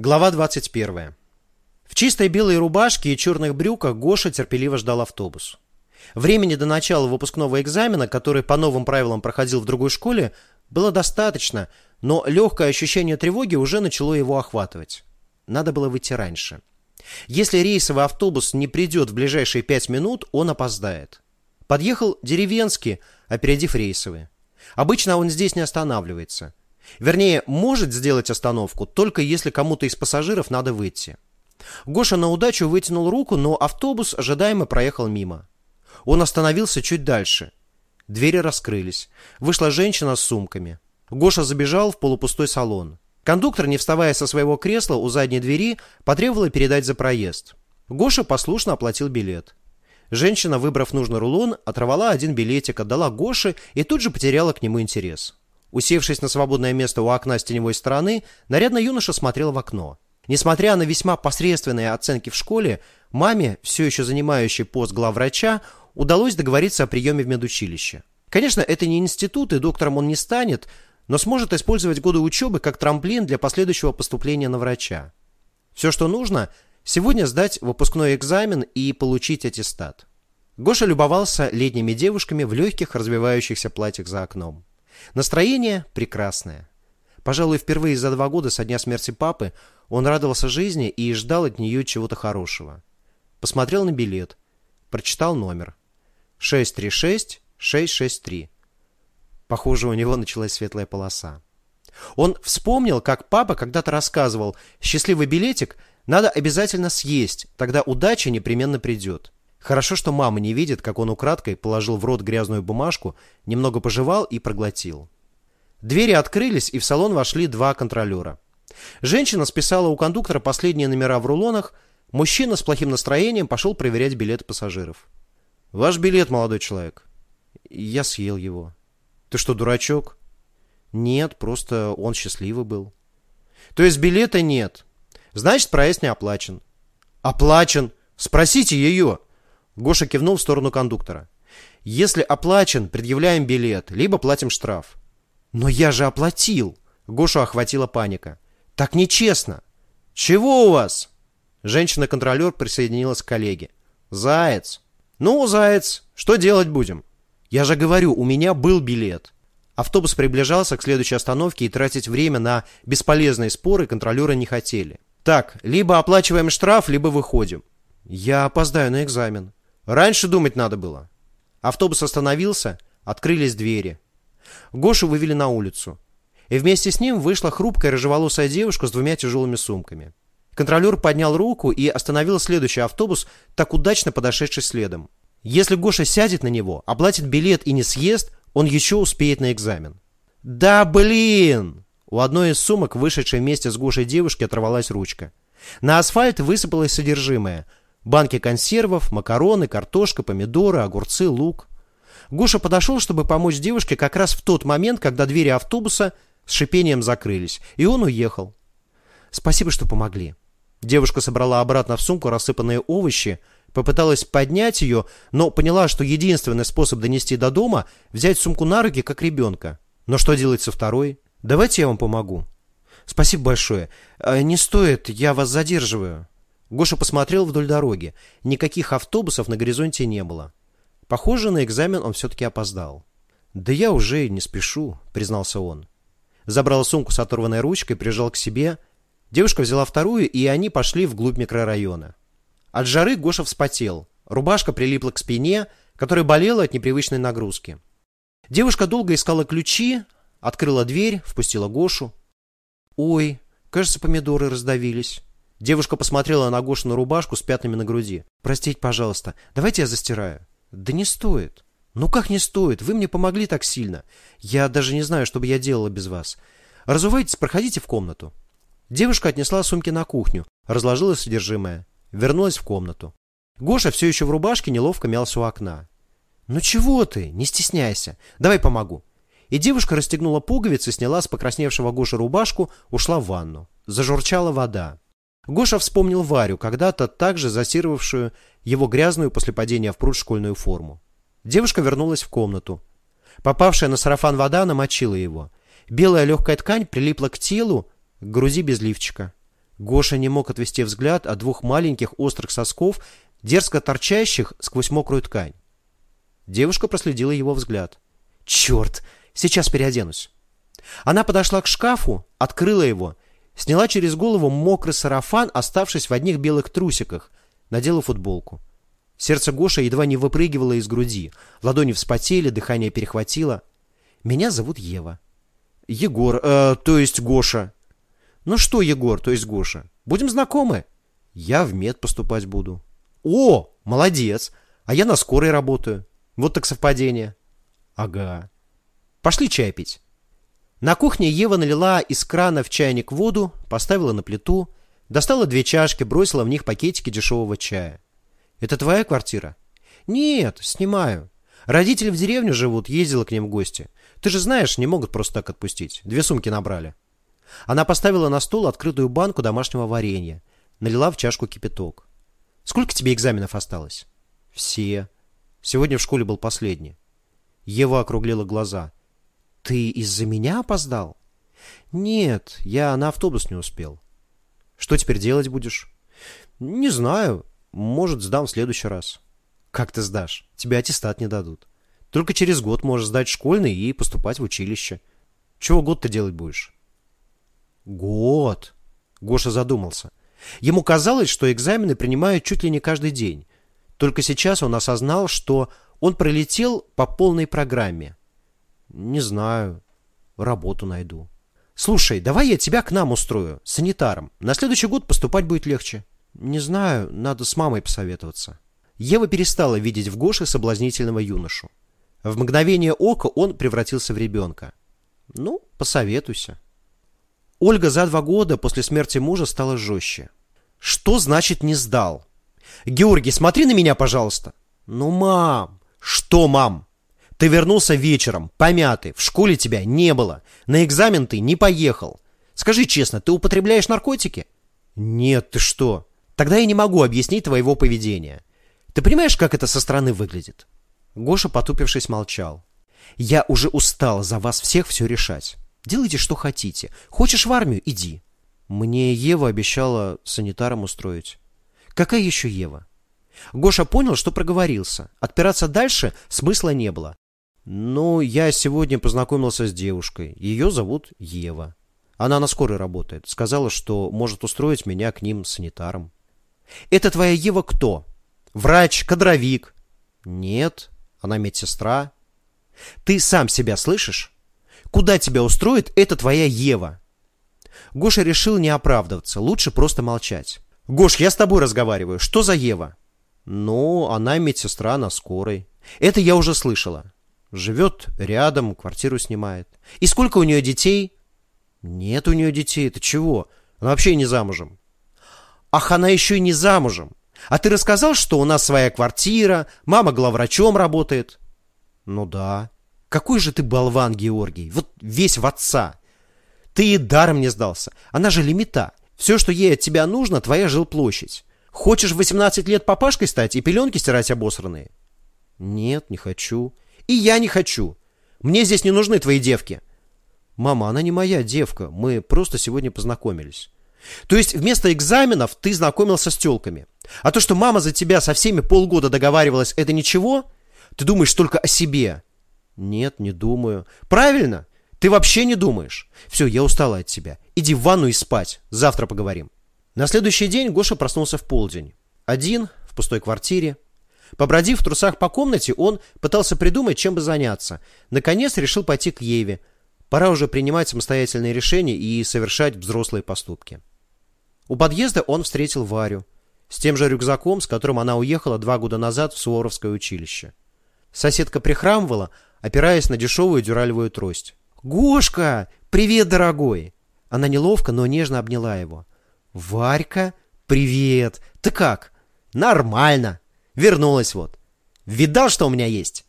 Глава 21. В чистой белой рубашке и черных брюках Гоша терпеливо ждал автобус. Времени до начала выпускного экзамена, который по новым правилам проходил в другой школе, было достаточно, но легкое ощущение тревоги уже начало его охватывать. Надо было выйти раньше. Если рейсовый автобус не придет в ближайшие пять минут, он опоздает. Подъехал деревенский, опередив рейсовый. Обычно он здесь не останавливается. Вернее, может сделать остановку, только если кому-то из пассажиров надо выйти. Гоша на удачу вытянул руку, но автобус ожидаемо проехал мимо. Он остановился чуть дальше. Двери раскрылись. Вышла женщина с сумками. Гоша забежал в полупустой салон. Кондуктор, не вставая со своего кресла у задней двери, потребовала передать за проезд. Гоша послушно оплатил билет. Женщина, выбрав нужный рулон, оторвала один билетик, отдала Гоше и тут же потеряла к нему интерес. Усевшись на свободное место у окна с теневой стороны, нарядный юноша смотрел в окно. Несмотря на весьма посредственные оценки в школе, маме, все еще занимающей пост главврача, удалось договориться о приеме в медучилище. Конечно, это не институт, и доктором он не станет, но сможет использовать годы учебы как трамплин для последующего поступления на врача. Все, что нужно, сегодня сдать выпускной экзамен и получить аттестат. Гоша любовался летними девушками в легких развивающихся платьях за окном. Настроение прекрасное. Пожалуй, впервые за два года со дня смерти папы он радовался жизни и ждал от нее чего-то хорошего. Посмотрел на билет. Прочитал номер. 636-663. Похоже, у него началась светлая полоса. Он вспомнил, как папа когда-то рассказывал, счастливый билетик надо обязательно съесть, тогда удача непременно придет. Хорошо, что мама не видит, как он украдкой положил в рот грязную бумажку, немного пожевал и проглотил. Двери открылись, и в салон вошли два контролера. Женщина списала у кондуктора последние номера в рулонах, мужчина с плохим настроением пошел проверять билеты пассажиров. «Ваш билет, молодой человек». «Я съел его». «Ты что, дурачок?» «Нет, просто он счастливый был». «То есть билета нет? Значит, проезд не оплачен». «Оплачен? Спросите ее!» Гоша кивнул в сторону кондуктора. «Если оплачен, предъявляем билет, либо платим штраф». «Но я же оплатил!» Гошу охватила паника. «Так нечестно!» «Чего у вас?» Женщина-контролер присоединилась к коллеге. «Заяц!» «Ну, заяц, что делать будем?» «Я же говорю, у меня был билет». Автобус приближался к следующей остановке, и тратить время на бесполезные споры контролеры не хотели. «Так, либо оплачиваем штраф, либо выходим». «Я опоздаю на экзамен». Раньше думать надо было. Автобус остановился, открылись двери. Гошу вывели на улицу. И вместе с ним вышла хрупкая рыжеволосая девушка с двумя тяжелыми сумками. Контролер поднял руку и остановил следующий автобус, так удачно подошедший следом. Если Гоша сядет на него, оплатит билет и не съест, он еще успеет на экзамен. «Да блин!» У одной из сумок, вышедшей вместе с Гошей девушки, оторвалась ручка. На асфальт высыпалось содержимое – Банки консервов, макароны, картошка, помидоры, огурцы, лук. Гоша подошел, чтобы помочь девушке как раз в тот момент, когда двери автобуса с шипением закрылись, и он уехал. Спасибо, что помогли. Девушка собрала обратно в сумку рассыпанные овощи, попыталась поднять ее, но поняла, что единственный способ донести до дома – взять сумку на руки, как ребенка. Но что делать со второй? Давайте я вам помогу. Спасибо большое. А, не стоит, я вас задерживаю. Гоша посмотрел вдоль дороги. Никаких автобусов на горизонте не было. Похоже, на экзамен он все-таки опоздал. «Да я уже не спешу», — признался он. Забрал сумку с оторванной ручкой, прижал к себе. Девушка взяла вторую, и они пошли вглубь микрорайона. От жары Гоша вспотел. Рубашка прилипла к спине, которая болела от непривычной нагрузки. Девушка долго искала ключи, открыла дверь, впустила Гошу. «Ой, кажется, помидоры раздавились». Девушка посмотрела на Гошину рубашку с пятнами на груди. «Простите, пожалуйста, давайте я застираю». «Да не стоит». «Ну как не стоит? Вы мне помогли так сильно. Я даже не знаю, что бы я делала без вас. Разувайтесь, проходите в комнату». Девушка отнесла сумки на кухню, разложила содержимое. Вернулась в комнату. Гоша все еще в рубашке неловко мялся у окна. «Ну чего ты? Не стесняйся. Давай помогу». И девушка расстегнула пуговицы, сняла с покрасневшего Гоши рубашку, ушла в ванну. Зажурчала вода. Гоша вспомнил Варю, когда-то также засировавшую его грязную после падения в пруд школьную форму. Девушка вернулась в комнату. Попавшая на сарафан вода намочила его. Белая легкая ткань прилипла к телу, к груди без лифчика. Гоша не мог отвести взгляд от двух маленьких острых сосков, дерзко торчащих сквозь мокрую ткань. Девушка проследила его взгляд. «Черт! Сейчас переоденусь!» Она подошла к шкафу, открыла его, сняла через голову мокрый сарафан, оставшись в одних белых трусиках, надела футболку. Сердце Гоши едва не выпрыгивало из груди, ладони вспотели, дыхание перехватило. «Меня зовут Ева». «Егор, э, то есть Гоша». «Ну что, Егор, то есть Гоша, будем знакомы?» «Я в мед поступать буду». «О, молодец! А я на скорой работаю. Вот так совпадение». «Ага. Пошли чай пить». На кухне Ева налила из крана в чайник воду, поставила на плиту, достала две чашки, бросила в них пакетики дешевого чая. «Это твоя квартира?» «Нет, снимаю. Родители в деревню живут, ездила к ним в гости. Ты же знаешь, не могут просто так отпустить. Две сумки набрали». Она поставила на стол открытую банку домашнего варенья, налила в чашку кипяток. «Сколько тебе экзаменов осталось?» «Все. Сегодня в школе был последний». Ева округлила глаза. «Ты из-за меня опоздал?» «Нет, я на автобус не успел». «Что теперь делать будешь?» «Не знаю. Может, сдам в следующий раз. Как ты сдашь? Тебе аттестат не дадут. Только через год можешь сдать школьный и поступать в училище. Чего год-то делать будешь? Год. Гоша задумался. Ему казалось, что экзамены принимают чуть ли не каждый день. Только сейчас он осознал, что он пролетел по полной программе. Не знаю. Работу найду. Слушай, давай я тебя к нам устрою, санитаром. На следующий год поступать будет легче. «Не знаю, надо с мамой посоветоваться». Ева перестала видеть в Гоше соблазнительного юношу. В мгновение ока он превратился в ребенка. «Ну, посоветуйся». Ольга за два года после смерти мужа стала жестче. «Что значит не сдал?» «Георгий, смотри на меня, пожалуйста!» «Ну, мам!» «Что, мам?» «Ты вернулся вечером, помятый, в школе тебя не было, на экзамен ты не поехал. Скажи честно, ты употребляешь наркотики?» «Нет, ты что?» Тогда я не могу объяснить твоего поведения. Ты понимаешь, как это со стороны выглядит?» Гоша, потупившись, молчал. «Я уже устал за вас всех все решать. Делайте, что хотите. Хочешь в армию – иди». Мне Ева обещала санитаром устроить. Какая еще Ева? Гоша понял, что проговорился. Отпираться дальше смысла не было. Ну, я сегодня познакомился с девушкой. Ее зовут Ева. Она на скорой работает. Сказала, что может устроить меня к ним санитаром. Это твоя Ева кто? Врач, кадровик? Нет, она медсестра. Ты сам себя слышишь? Куда тебя устроит эта твоя Ева? Гоша решил не оправдываться, лучше просто молчать. Гош, я с тобой разговариваю. Что за Ева? Ну, она медсестра на скорой. Это я уже слышала. Живет рядом, квартиру снимает. И сколько у нее детей? Нет у нее детей. Это чего? Она вообще не замужем. Ах, она еще и не замужем. А ты рассказал, что у нас своя квартира, мама главврачом работает? Ну да. Какой же ты болван, Георгий. Вот весь в отца. Ты и даром не сдался. Она же лимита. Все, что ей от тебя нужно, твоя жилплощадь. Хочешь в 18 лет папашкой стать и пеленки стирать обосранные? Нет, не хочу. И я не хочу. Мне здесь не нужны твои девки. Мама, она не моя девка. Мы просто сегодня познакомились. То есть вместо экзаменов ты знакомился с телками. А то, что мама за тебя со всеми полгода договаривалась, это ничего? Ты думаешь только о себе. Нет, не думаю. Правильно? Ты вообще не думаешь. Все, я устала от тебя. Иди в ванну и спать. Завтра поговорим. На следующий день Гоша проснулся в полдень. Один, в пустой квартире. Побродив в трусах по комнате, он пытался придумать, чем бы заняться. Наконец решил пойти к Еве. Пора уже принимать самостоятельные решения и совершать взрослые поступки. У подъезда он встретил Варю с тем же рюкзаком, с которым она уехала два года назад в Суворовское училище. Соседка прихрамывала, опираясь на дешевую дюралевую трость. «Гошка! Привет, дорогой!» Она неловко, но нежно обняла его. «Варька, привет! Ты как?» «Нормально! Вернулась вот. Видал, что у меня есть?»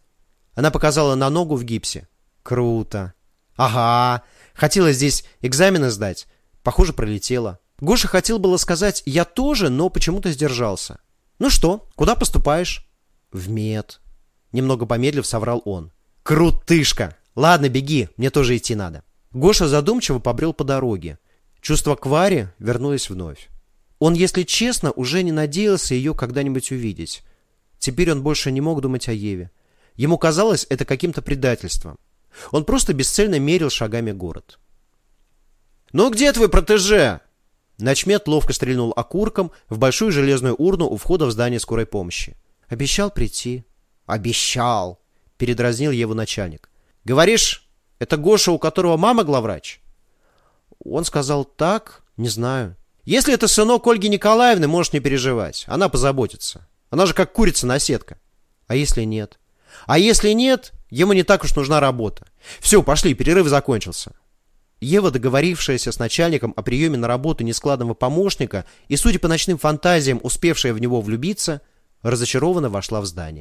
Она показала на ногу в гипсе. «Круто!» «Ага! Хотела здесь экзамены сдать. Похоже, пролетела». Гоша хотел было сказать «я тоже», но почему-то сдержался. «Ну что, куда поступаешь?» «В мед». Немного помедлив соврал он. «Крутышка! Ладно, беги, мне тоже идти надо». Гоша задумчиво побрел по дороге. Чувство к Варе вернулось вновь. Он, если честно, уже не надеялся ее когда-нибудь увидеть. Теперь он больше не мог думать о Еве. Ему казалось это каким-то предательством. Он просто бесцельно мерил шагами город. «Ну где твой протеже?» Начмет ловко стрельнул окурком в большую железную урну у входа в здание скорой помощи. «Обещал прийти». «Обещал!» — передразнил его начальник. «Говоришь, это Гоша, у которого мама главврач?» Он сказал так, не знаю. Если это сынок Ольги Николаевны, можешь не переживать. Она позаботится. Она же как курица на сетка. А если нет? А если нет, ему не так уж нужна работа. Все, пошли, перерыв закончился. Ева, договорившаяся с начальником о приеме на работу нескладного помощника и, судя по ночным фантазиям, успевшая в него влюбиться, разочарованно вошла в здание.